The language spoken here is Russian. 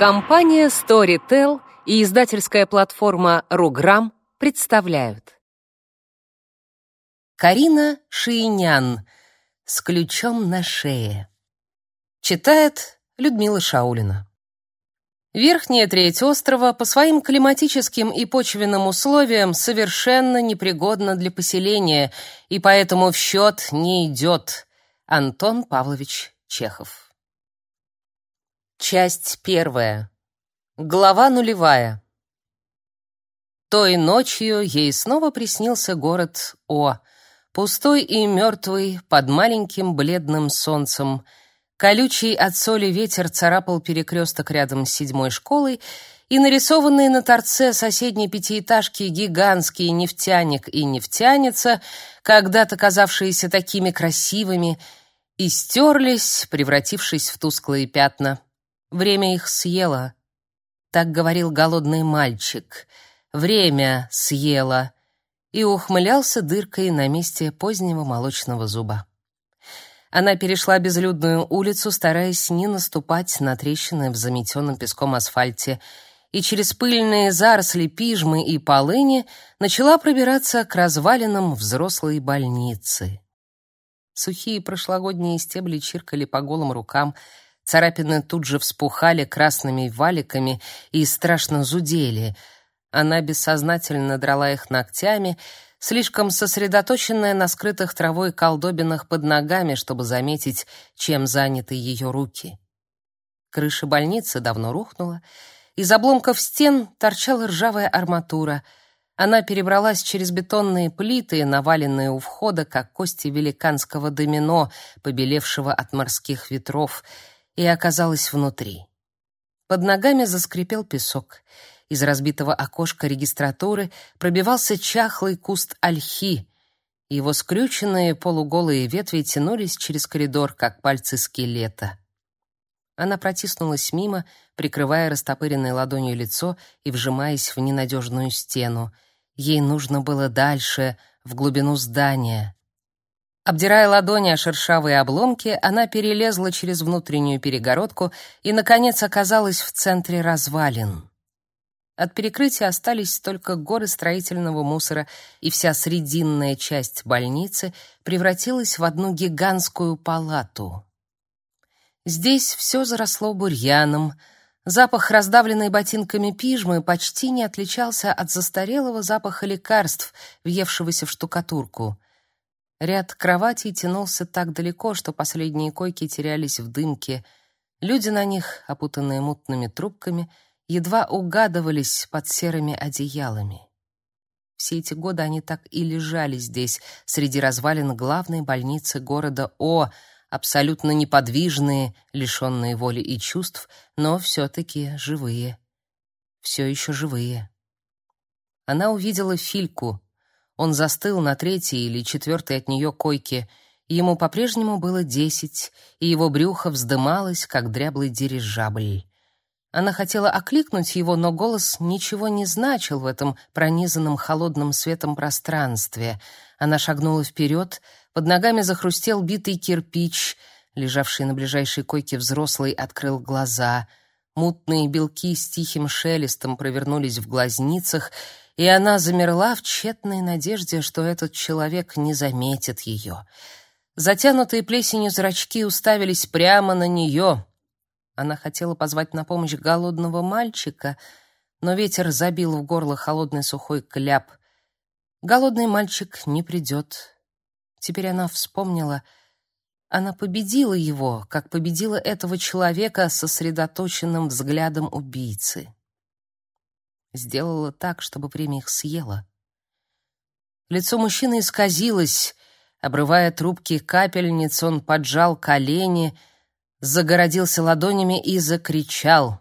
Компания Storytel и издательская платформа Руграм представляют. Карина Шиинян с ключом на шее. Читает Людмила Шаулина. Верхняя треть острова по своим климатическим и почвенным условиям совершенно непригодна для поселения и поэтому в счет не идет. Антон Павлович Чехов. Часть первая. Глава нулевая. Той ночью ей снова приснился город О, пустой и мертвый, под маленьким бледным солнцем. Колючий от соли ветер царапал перекресток рядом с седьмой школой, и нарисованные на торце соседней пятиэтажки гигантские нефтяник и нефтяница, когда-то казавшиеся такими красивыми, истерлись, превратившись в тусклые пятна. Время их съело. Так говорил голодный мальчик. Время съело. И ухмылялся дыркой на месте позднего молочного зуба. Она перешла безлюдную улицу, стараясь не наступать на трещины в заметенном песком асфальте, и через пыльные заросли пижмы и полыни начала пробираться к развалинам взрослой больницы. Сухие прошлогодние стебли чиркали по голым рукам, Царапины тут же вспухали красными валиками и страшно зудели. Она бессознательно драла их ногтями, слишком сосредоточенная на скрытых травой колдобинах под ногами, чтобы заметить, чем заняты ее руки. Крыша больницы давно рухнула, из обломков стен торчала ржавая арматура. Она перебралась через бетонные плиты, наваленные у входа, как кости великанского домино, побелевшего от морских ветров, и оказалась внутри. Под ногами заскрипел песок. Из разбитого окошка регистратуры пробивался чахлый куст ольхи. Его скрюченные полуголые ветви тянулись через коридор, как пальцы скелета. Она протиснулась мимо, прикрывая растопыренной ладонью лицо и вжимаясь в ненадежную стену. Ей нужно было дальше, в глубину здания. Обдирая ладони о шершавые обломки, она перелезла через внутреннюю перегородку и, наконец, оказалась в центре развалин. От перекрытия остались только горы строительного мусора, и вся срединная часть больницы превратилась в одну гигантскую палату. Здесь все заросло бурьяном. Запах раздавленной ботинками пижмы почти не отличался от застарелого запаха лекарств, въевшегося в штукатурку — Ряд кроватей тянулся так далеко, что последние койки терялись в дымке. Люди на них, опутанные мутными трубками, едва угадывались под серыми одеялами. Все эти годы они так и лежали здесь, среди развалин главной больницы города О, абсолютно неподвижные, лишенные воли и чувств, но все-таки живые. Все еще живые. Она увидела Фильку, он застыл на третьей или четвертой от нее койке. Ему по-прежнему было десять, и его брюхо вздымалось, как дряблый дирижабль. Она хотела окликнуть его, но голос ничего не значил в этом пронизанном холодным светом пространстве. Она шагнула вперед, под ногами захрустел битый кирпич. Лежавший на ближайшей койке взрослый открыл глаза. Мутные белки с тихим шелестом провернулись в глазницах, и она замерла в тщетной надежде, что этот человек не заметит ее. Затянутые плесенью зрачки уставились прямо на нее. Она хотела позвать на помощь голодного мальчика, но ветер забил в горло холодный сухой кляп. Голодный мальчик не придет. Теперь она вспомнила, она победила его, как победила этого человека с сосредоточенным взглядом убийцы сделала так, чтобы время их съело. Лицо мужчины исказилось, обрывая трубки капельниц, он поджал колени, загородился ладонями и закричал.